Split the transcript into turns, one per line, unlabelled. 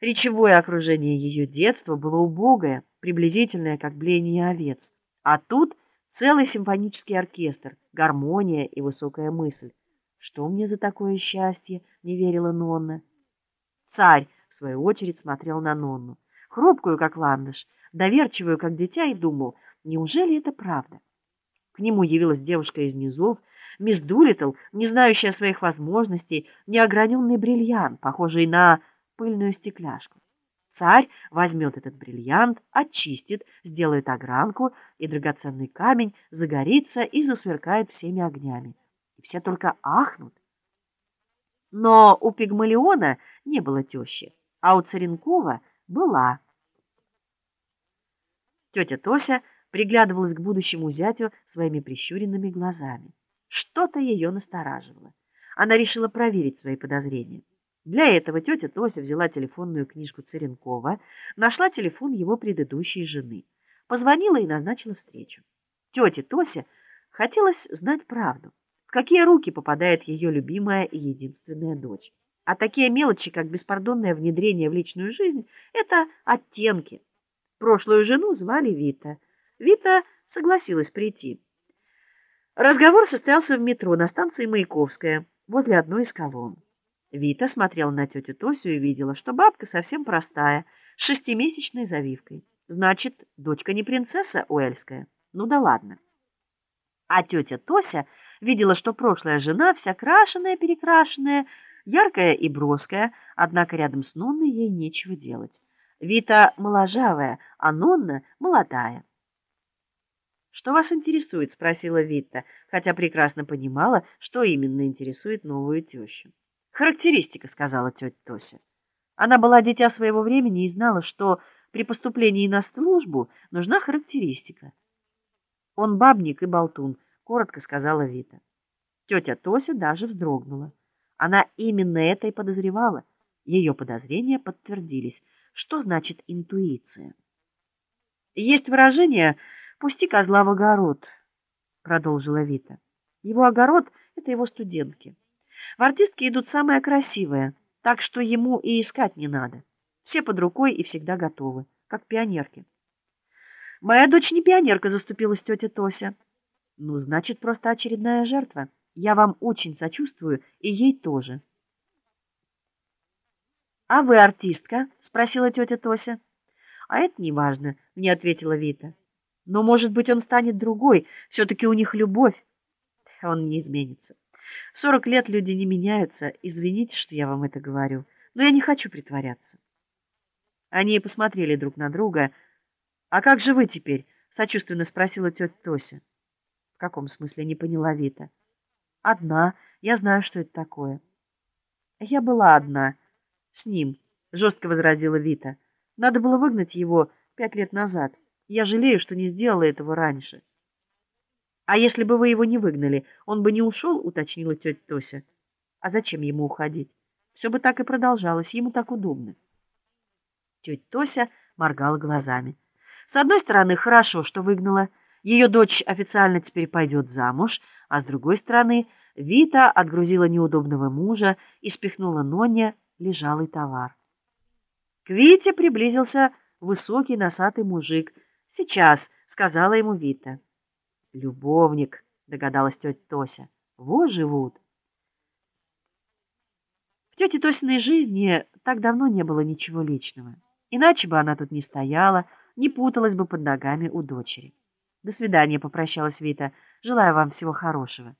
Речевое окружение ее детства было убогое, приблизительное, как блеяние овец. А тут целый симфонический оркестр, гармония и высокая мысль. Что мне за такое счастье, не верила Нонна. Царь, в свою очередь, смотрел на Нонну, хрупкую, как ландыш, доверчивую, как дитя, и думал, неужели это правда? К нему явилась девушка из низов, мисс Дулиттл, не знающая своих возможностей, неограненный бриллиант, похожий на пыльную стекляшку. Царь возьмет этот бриллиант, очистит, сделает огранку, и драгоценный камень загорится и засверкает всеми огнями. И все только ахнут. Но у Пигмалиона не было тещи, а у Царенкова была. Тетя Тося приглядывалась к будущему зятю своими прищуренными глазами. Что-то ее настораживало. Она решила проверить свои подозрения. Для этого тетя Тося взяла телефонную книжку Церенкова, нашла телефон его предыдущей жены, позвонила и назначила встречу. Тете Тосе хотелось знать правду, в какие руки попадает ее любимая и единственная дочь. А такие мелочи, как беспардонное внедрение в личную жизнь, это оттенки. Прошлую жену звали Вита. Вита согласилась прийти. Разговор состоялся в метро на станции Маяковская, возле одной из колонн. Вита смотрела на тетю Тосю и видела, что бабка совсем простая, с шестимесячной завивкой. Значит, дочка не принцесса уэльская. Ну да ладно. А тетя Тося видела, что прошлая жена вся крашеная-перекрашенная, яркая и броская, однако рядом с Нонной ей нечего делать. Вита моложавая, а Нонна молодая. «Что вас интересует?» — спросила Вита, хотя прекрасно понимала, что именно интересует новую тещу. Характеристика, сказала тетя Тося. Она была дитя своего времени и знала, что при поступлении на службу нужна характеристика. Он бабник и болтун, коротко сказала Вита. Тетя Тося даже вздрогнула. Она именно это и подозревала. Ее подозрения подтвердились. Что значит интуиция? Есть выражение «пусти козла в огород», продолжила Вита. Его огород — это его студентки. В артистке идут самые красивые, так что ему и искать не надо. Все под рукой и всегда готовы, как пионерки. Моя дочь не пионерка, заступилась тетя Тося. Ну, значит, просто очередная жертва. Я вам очень сочувствую, и ей тоже. А вы артистка? спросила тетя Тося. А это не важно, мне ответила Вита. Но, может быть, он станет другой, все таки у них любовь. Он не изменится. Сорок лет люди не меняются. Извините, что я вам это говорю, но я не хочу притворяться. Они посмотрели друг на друга. А как же вы теперь? сочувственно спросила тетя Тося. В каком смысле не поняла Вита? Одна. Я знаю, что это такое. Я была одна с ним, жестко возразила Вита. Надо было выгнать его пять лет назад. Я жалею, что не сделала этого раньше. А если бы вы его не выгнали, он бы не ушел, уточнила тетя Тося. А зачем ему уходить? Все бы так и продолжалось, ему так удобно. Тетя Тося моргала глазами. С одной стороны, хорошо, что выгнала. Ее дочь официально теперь пойдет замуж, а с другой стороны, Вита отгрузила неудобного мужа и спихнула Ноне лежалый товар. К Вите приблизился высокий носатый мужик. "Сейчас", сказала ему Вита. Любовник, догадалась тетя Тося. Во живут. В тете Тосиной жизни так давно не было ничего личного. Иначе бы она тут не стояла, не путалась бы под ногами у дочери. До свидания, попрощалась Вита. Желаю вам всего хорошего.